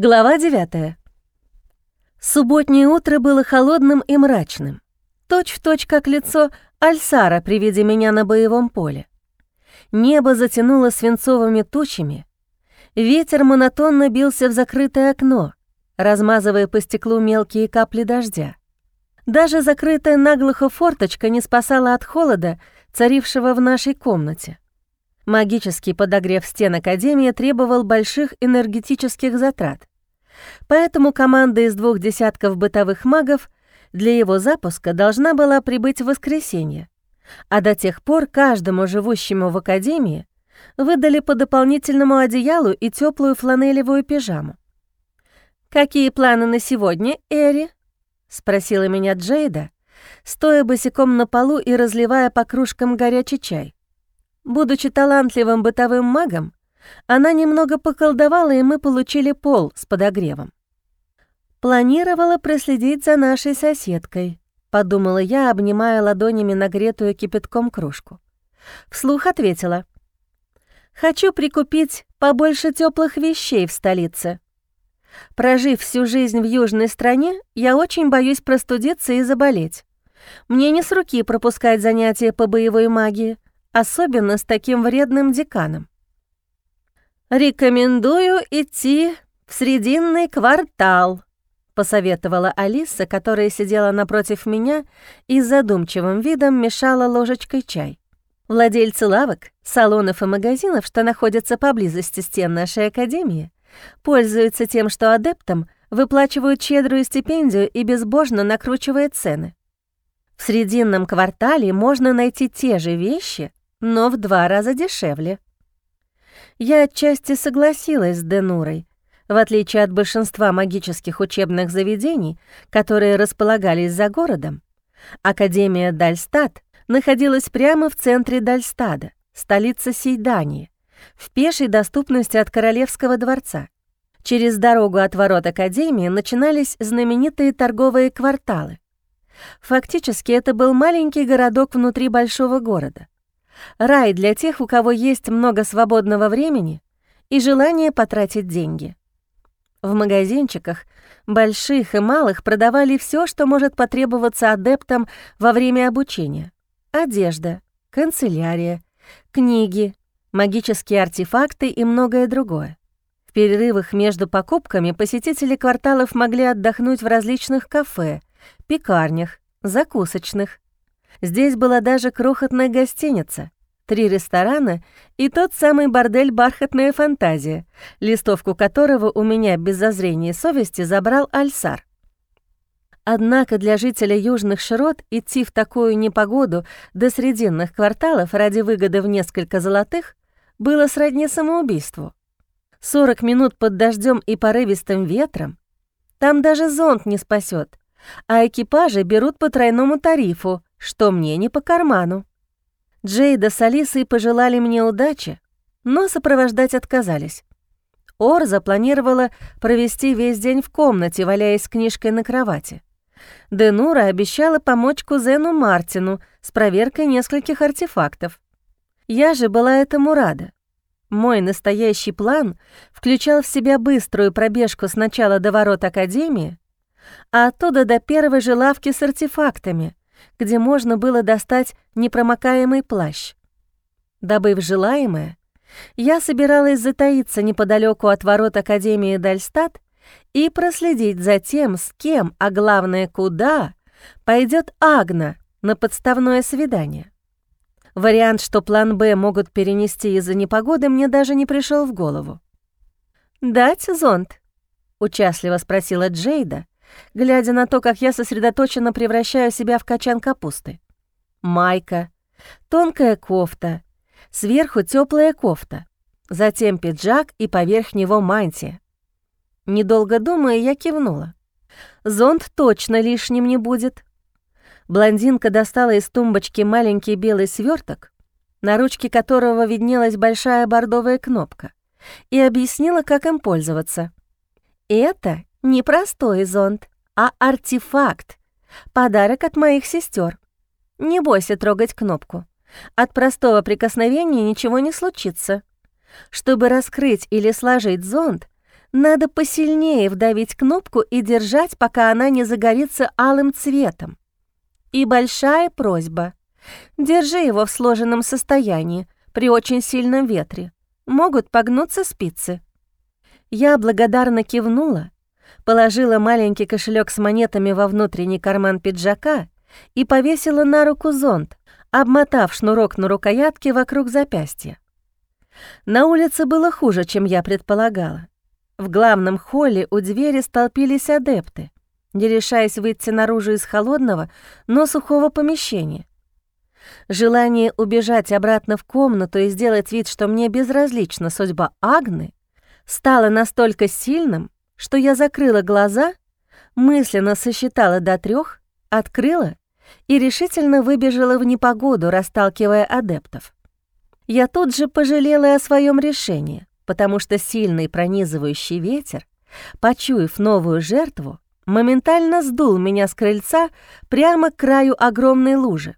Глава 9. Субботнее утро было холодным и мрачным, точь в точь как лицо Альсара при виде меня на боевом поле. Небо затянуло свинцовыми тучами, ветер монотонно бился в закрытое окно, размазывая по стеклу мелкие капли дождя. Даже закрытая наглухо форточка не спасала от холода, царившего в нашей комнате. Магический подогрев стен Академии требовал больших энергетических затрат. Поэтому команда из двух десятков бытовых магов для его запуска должна была прибыть в воскресенье. А до тех пор каждому живущему в Академии выдали по дополнительному одеялу и теплую фланелевую пижаму. «Какие планы на сегодня, Эри?» — спросила меня Джейда, стоя босиком на полу и разливая по кружкам горячий чай. Будучи талантливым бытовым магом, она немного поколдовала, и мы получили пол с подогревом. «Планировала проследить за нашей соседкой», — подумала я, обнимая ладонями нагретую кипятком кружку. Вслух ответила. «Хочу прикупить побольше теплых вещей в столице. Прожив всю жизнь в южной стране, я очень боюсь простудиться и заболеть. Мне не с руки пропускать занятия по боевой магии, особенно с таким вредным деканом. «Рекомендую идти в срединный квартал», — посоветовала Алиса, которая сидела напротив меня и задумчивым видом мешала ложечкой чай. Владельцы лавок, салонов и магазинов, что находятся поблизости стен нашей академии, пользуются тем, что адептам выплачивают щедрую стипендию и безбожно накручивают цены. В срединном квартале можно найти те же вещи, но в два раза дешевле. Я отчасти согласилась с Денурой. В отличие от большинства магических учебных заведений, которые располагались за городом, Академия Дальстад находилась прямо в центре Дальстада, столица Сейдании, в пешей доступности от Королевского дворца. Через дорогу от ворот Академии начинались знаменитые торговые кварталы. Фактически это был маленький городок внутри большого города — Рай для тех, у кого есть много свободного времени и желание потратить деньги. В магазинчиках, больших и малых, продавали все, что может потребоваться адептам во время обучения. Одежда, канцелярия, книги, магические артефакты и многое другое. В перерывах между покупками посетители кварталов могли отдохнуть в различных кафе, пекарнях, закусочных, Здесь была даже крохотная гостиница, три ресторана и тот самый бордель «Бархатная фантазия», листовку которого у меня без зазрения совести забрал Альсар. Однако для жителя южных широт идти в такую непогоду до срединных кварталов ради выгоды в несколько золотых было сродни самоубийству. 40 минут под дождем и порывистым ветром там даже зонт не спасет, а экипажи берут по тройному тарифу, что мне не по карману. Джейда с Алисой пожелали мне удачи, но сопровождать отказались. Ор запланировала провести весь день в комнате, валяясь книжкой на кровати. Денура обещала помочь кузену Мартину с проверкой нескольких артефактов. Я же была этому рада. Мой настоящий план включал в себя быструю пробежку сначала до ворот Академии, а оттуда до первой же лавки с артефактами, где можно было достать непромокаемый плащ. Добыв желаемое, я собиралась затаиться неподалеку от ворот Академии Дальстат и проследить за тем, с кем, а главное, куда, пойдет Агна на подставное свидание. Вариант, что план «Б» могут перенести из-за непогоды, мне даже не пришел в голову. «Дать зонт?» — участливо спросила Джейда, глядя на то, как я сосредоточенно превращаю себя в качан капусты. Майка, тонкая кофта, сверху теплая кофта, затем пиджак и поверх него мантия. Недолго думая, я кивнула. Зонт точно лишним не будет. Блондинка достала из тумбочки маленький белый сверток, на ручке которого виднелась большая бордовая кнопка, и объяснила, как им пользоваться. Это не простой зонт, а артефакт. Подарок от моих сестер. Не бойся трогать кнопку. От простого прикосновения ничего не случится. Чтобы раскрыть или сложить зонт, Надо посильнее вдавить кнопку и держать, пока она не загорится алым цветом. И большая просьба. Держи его в сложенном состоянии при очень сильном ветре. Могут погнуться спицы. Я благодарно кивнула, положила маленький кошелек с монетами во внутренний карман пиджака и повесила на руку зонт, обмотав шнурок на рукоятке вокруг запястья. На улице было хуже, чем я предполагала. В главном холле у двери столпились адепты, не решаясь выйти наружу из холодного, но сухого помещения. Желание убежать обратно в комнату и сделать вид, что мне безразлична судьба Агны, стало настолько сильным, что я закрыла глаза, мысленно сосчитала до трех, открыла и решительно выбежала в непогоду, расталкивая адептов. Я тут же пожалела о своем решении потому что сильный пронизывающий ветер, почуяв новую жертву, моментально сдул меня с крыльца прямо к краю огромной лужи.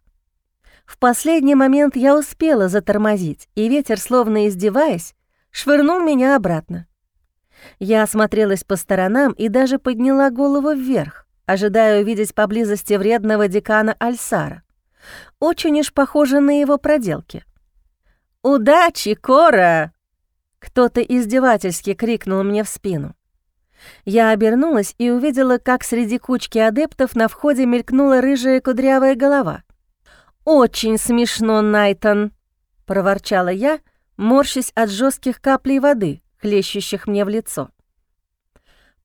В последний момент я успела затормозить, и ветер, словно издеваясь, швырнул меня обратно. Я осмотрелась по сторонам и даже подняла голову вверх, ожидая увидеть поблизости вредного декана Альсара. Очень уж похоже на его проделки. «Удачи, Кора!» Кто-то издевательски крикнул мне в спину. Я обернулась и увидела, как среди кучки адептов на входе мелькнула рыжая кудрявая голова. «Очень смешно, Найтон!» — проворчала я, морщась от жестких каплей воды, хлещущих мне в лицо.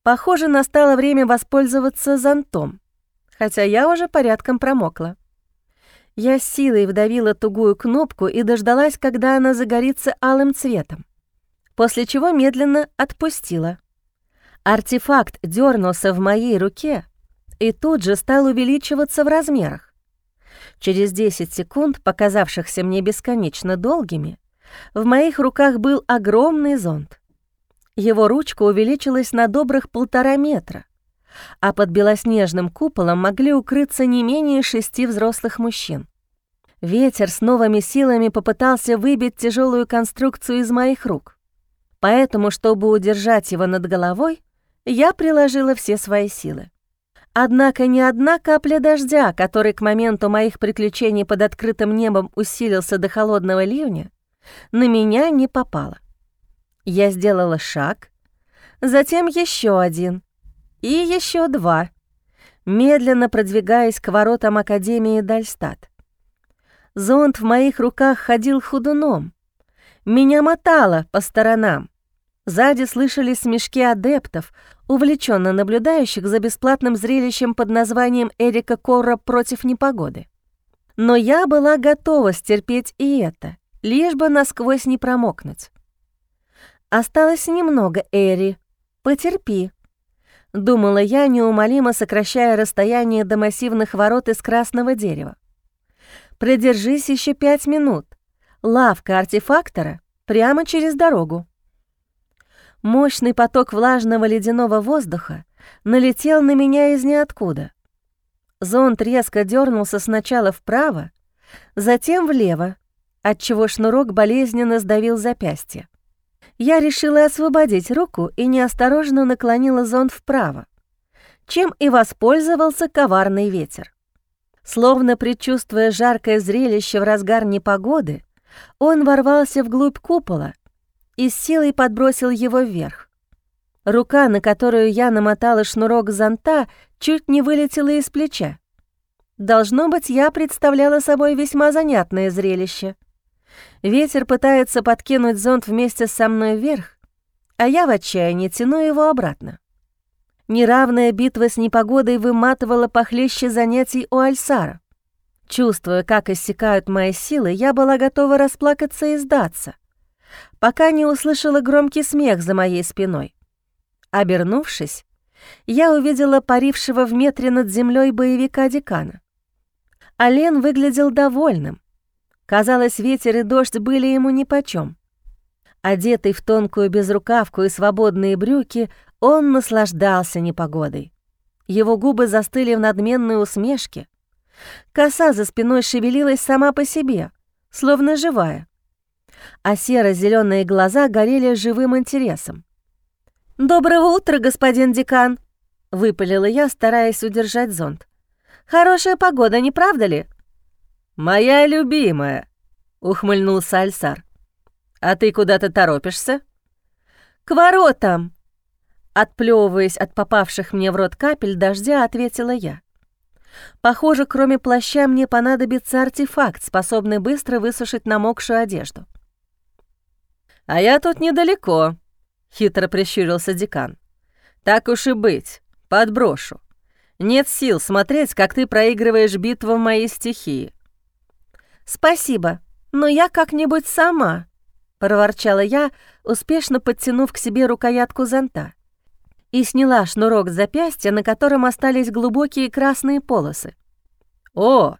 Похоже, настало время воспользоваться зонтом, хотя я уже порядком промокла. Я силой вдавила тугую кнопку и дождалась, когда она загорится алым цветом после чего медленно отпустила. Артефакт дернулся в моей руке и тут же стал увеличиваться в размерах. Через 10 секунд, показавшихся мне бесконечно долгими, в моих руках был огромный зонт. Его ручка увеличилась на добрых полтора метра, а под белоснежным куполом могли укрыться не менее шести взрослых мужчин. Ветер с новыми силами попытался выбить тяжелую конструкцию из моих рук. Поэтому, чтобы удержать его над головой, я приложила все свои силы. Однако ни одна капля дождя, который к моменту моих приключений под открытым небом усилился до холодного ливня, на меня не попала. Я сделала шаг, затем еще один и еще два, медленно продвигаясь к воротам Академии Дальстат. Зонт в моих руках ходил худуном. Меня мотало по сторонам. Сзади слышались смешки адептов, увлеченно наблюдающих за бесплатным зрелищем под названием «Эрика Корра против непогоды». Но я была готова стерпеть и это, лишь бы насквозь не промокнуть. «Осталось немного, Эри. Потерпи», — думала я, неумолимо сокращая расстояние до массивных ворот из красного дерева. «Продержись еще пять минут. Лавка артефактора прямо через дорогу». Мощный поток влажного ледяного воздуха налетел на меня из ниоткуда. Зонт резко дернулся сначала вправо, затем влево, отчего шнурок болезненно сдавил запястье. Я решила освободить руку и неосторожно наклонила зонт вправо, чем и воспользовался коварный ветер. Словно предчувствуя жаркое зрелище в разгар непогоды, он ворвался вглубь купола и с силой подбросил его вверх. Рука, на которую я намотала шнурок зонта, чуть не вылетела из плеча. Должно быть, я представляла собой весьма занятное зрелище. Ветер пытается подкинуть зонт вместе со мной вверх, а я в отчаянии тяну его обратно. Неравная битва с непогодой выматывала похлеще занятий у Альсара. Чувствуя, как иссякают мои силы, я была готова расплакаться и сдаться пока не услышала громкий смех за моей спиной. Обернувшись, я увидела парившего в метре над землей боевика декана. Ален выглядел довольным. Казалось, ветер и дождь были ему нипочем. Одетый в тонкую безрукавку и свободные брюки, он наслаждался непогодой. Его губы застыли в надменной усмешке. Коса за спиной шевелилась сама по себе, словно живая а серо зеленые глаза горели живым интересом. «Доброго утра, господин декан!» — выпалила я, стараясь удержать зонт. «Хорошая погода, не правда ли?» «Моя любимая!» — ухмыльнулся Альсар. «А ты куда-то торопишься?» «К воротам!» Отплёвываясь от попавших мне в рот капель дождя, ответила я. Похоже, кроме плаща мне понадобится артефакт, способный быстро высушить намокшую одежду. «А я тут недалеко», — хитро прищурился декан. «Так уж и быть, подброшу. Нет сил смотреть, как ты проигрываешь битву в моей стихии». «Спасибо, но я как-нибудь сама», — проворчала я, успешно подтянув к себе рукоятку зонта и сняла шнурок с запястья, на котором остались глубокие красные полосы. «О,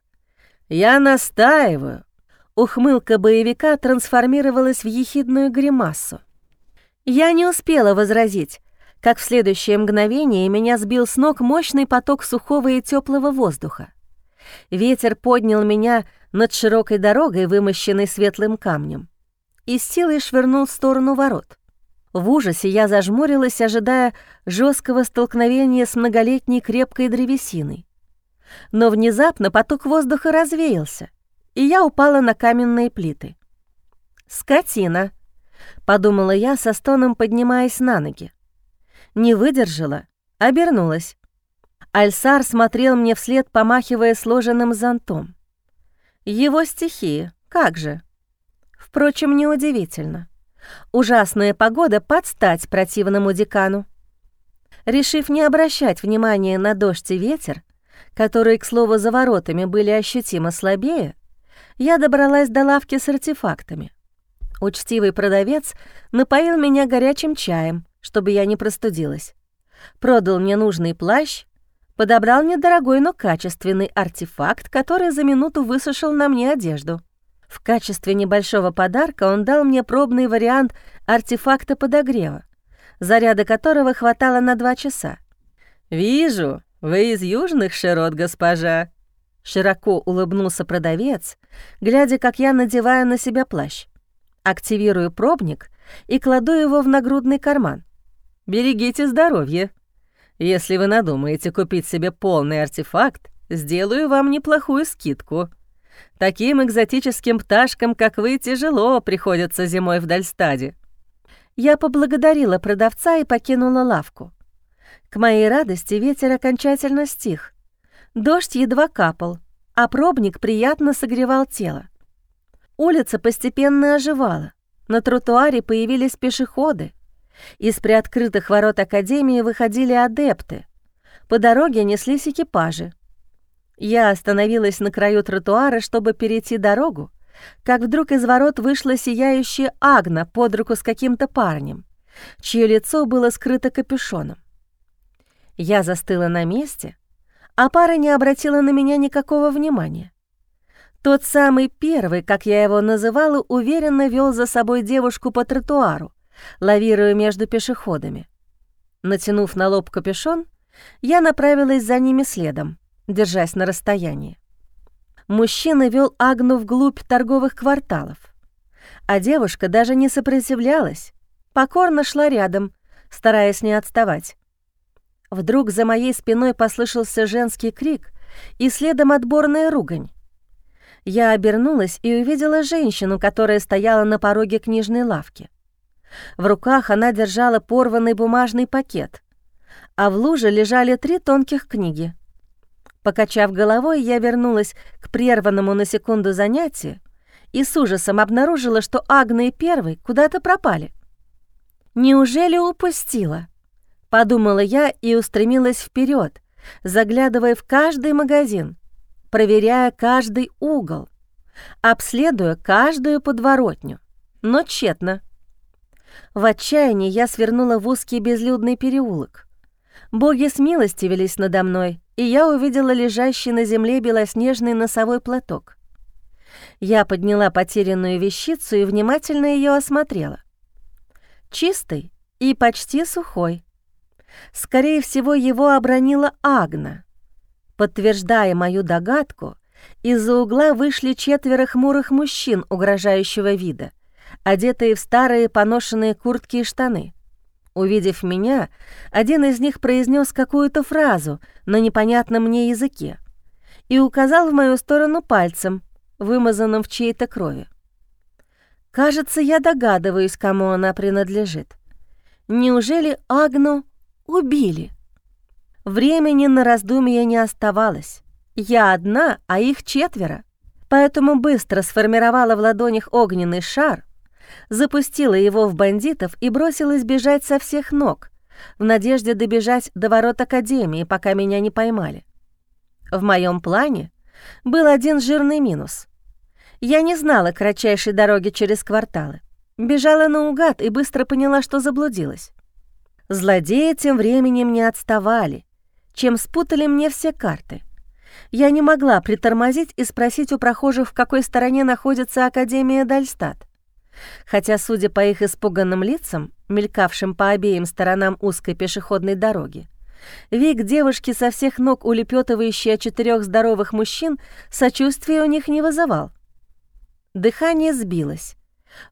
я настаиваю!» Ухмылка боевика трансформировалась в ехидную гримасу. Я не успела возразить, как в следующее мгновение меня сбил с ног мощный поток сухого и теплого воздуха. Ветер поднял меня над широкой дорогой, вымощенной светлым камнем, и с силой швырнул в сторону ворот. В ужасе я зажмурилась, ожидая жесткого столкновения с многолетней крепкой древесиной. Но внезапно поток воздуха развеялся, и я упала на каменные плиты. «Скотина!» — подумала я со стоном, поднимаясь на ноги. Не выдержала, обернулась. Альсар смотрел мне вслед, помахивая сложенным зонтом. Его стихии, как же. Впрочем, неудивительно. Ужасная погода подстать противному декану. Решив не обращать внимания на дождь и ветер, которые, к слову, за воротами были ощутимо слабее, я добралась до лавки с артефактами. Учтивый продавец напоил меня горячим чаем, чтобы я не простудилась. Продал мне нужный плащ, подобрал недорогой, но качественный артефакт, который за минуту высушил на мне одежду — в качестве небольшого подарка он дал мне пробный вариант артефакта подогрева, заряда которого хватало на два часа. «Вижу, вы из южных широт, госпожа», — широко улыбнулся продавец, глядя, как я надеваю на себя плащ. Активирую пробник и кладу его в нагрудный карман. «Берегите здоровье. Если вы надумаете купить себе полный артефакт, сделаю вам неплохую скидку». Таким экзотическим пташкам, как вы, тяжело приходится зимой в Дальстаде». Я поблагодарила продавца и покинула лавку. К моей радости ветер окончательно стих. Дождь едва капал, а пробник приятно согревал тело. Улица постепенно оживала. На тротуаре появились пешеходы. Из приоткрытых ворот Академии выходили адепты. По дороге неслись экипажи. Я остановилась на краю тротуара, чтобы перейти дорогу, как вдруг из ворот вышла сияющая Агна под руку с каким-то парнем, чье лицо было скрыто капюшоном. Я застыла на месте, а пара не обратила на меня никакого внимания. Тот самый первый, как я его называла, уверенно вел за собой девушку по тротуару, лавируя между пешеходами. Натянув на лоб капюшон, я направилась за ними следом держась на расстоянии. Мужчина вел Агну вглубь торговых кварталов, а девушка даже не сопротивлялась, покорно шла рядом, стараясь не отставать. Вдруг за моей спиной послышался женский крик и следом отборная ругань. Я обернулась и увидела женщину, которая стояла на пороге книжной лавки. В руках она держала порванный бумажный пакет, а в луже лежали три тонких книги — Покачав головой, я вернулась к прерванному на секунду занятию и с ужасом обнаружила, что Агна и Первый куда-то пропали. «Неужели упустила?» — подумала я и устремилась вперед, заглядывая в каждый магазин, проверяя каждый угол, обследуя каждую подворотню, но тщетно. В отчаянии я свернула в узкий безлюдный переулок. Боги смилостивились надо мной, и я увидела лежащий на земле белоснежный носовой платок. Я подняла потерянную вещицу и внимательно ее осмотрела. Чистый и почти сухой. Скорее всего, его обронила Агна. Подтверждая мою догадку, из-за угла вышли четверо хмурых мужчин угрожающего вида, одетые в старые поношенные куртки и штаны. Увидев меня, один из них произнес какую-то фразу на непонятном мне языке и указал в мою сторону пальцем, вымазанным в чьей-то крови. Кажется, я догадываюсь, кому она принадлежит. Неужели Агну убили? Времени на раздумья не оставалось. Я одна, а их четверо. Поэтому быстро сформировала в ладонях огненный шар, запустила его в бандитов и бросилась бежать со всех ног, в надежде добежать до ворот Академии, пока меня не поймали. В моем плане был один жирный минус. Я не знала кратчайшей дороги через кварталы. Бежала наугад и быстро поняла, что заблудилась. Злодеи тем временем не отставали, чем спутали мне все карты. Я не могла притормозить и спросить у прохожих, в какой стороне находится Академия Дальстат. Хотя, судя по их испуганным лицам, мелькавшим по обеим сторонам узкой пешеходной дороги, вик девушки со всех ног улепетывающей от четырех здоровых мужчин сочувствия у них не вызывал. Дыхание сбилось,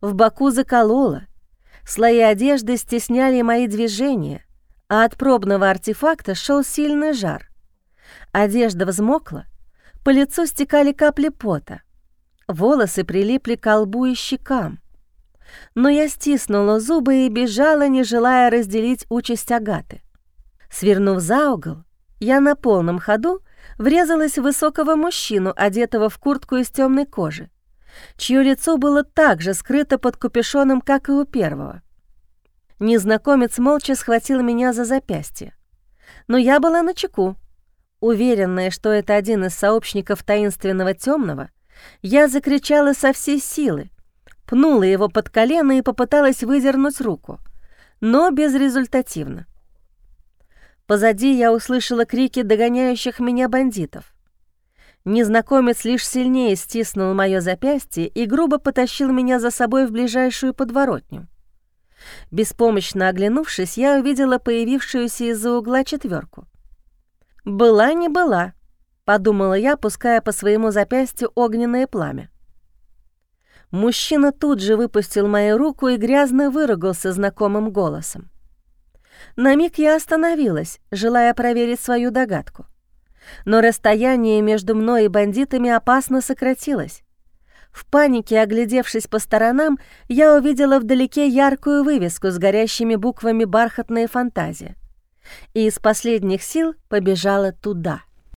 в боку закололо, слои одежды стесняли мои движения, а от пробного артефакта шел сильный жар. Одежда взмокла, по лицу стекали капли пота, волосы прилипли к лбу и щекам. Но я стиснула зубы и бежала, не желая разделить участь Агаты. Свернув за угол, я на полном ходу врезалась в высокого мужчину, одетого в куртку из темной кожи чье лицо было так же скрыто под капюшоном, как и у первого. Незнакомец молча схватил меня за запястье. Но я была на чеку. Уверенная, что это один из сообщников таинственного темного, я закричала со всей силы, пнула его под колено и попыталась выдернуть руку, но безрезультативно. Позади я услышала крики догоняющих меня бандитов. Незнакомец лишь сильнее стиснул мое запястье и грубо потащил меня за собой в ближайшую подворотню. Беспомощно оглянувшись, я увидела появившуюся из-за угла четверку. «Была не была», — подумала я, пуская по своему запястью огненное пламя. Мужчина тут же выпустил мою руку и грязно выругался знакомым голосом. На миг я остановилась, желая проверить свою догадку но расстояние между мной и бандитами опасно сократилось. В панике, оглядевшись по сторонам, я увидела вдалеке яркую вывеску с горящими буквами «Бархатная фантазия» и из последних сил побежала туда —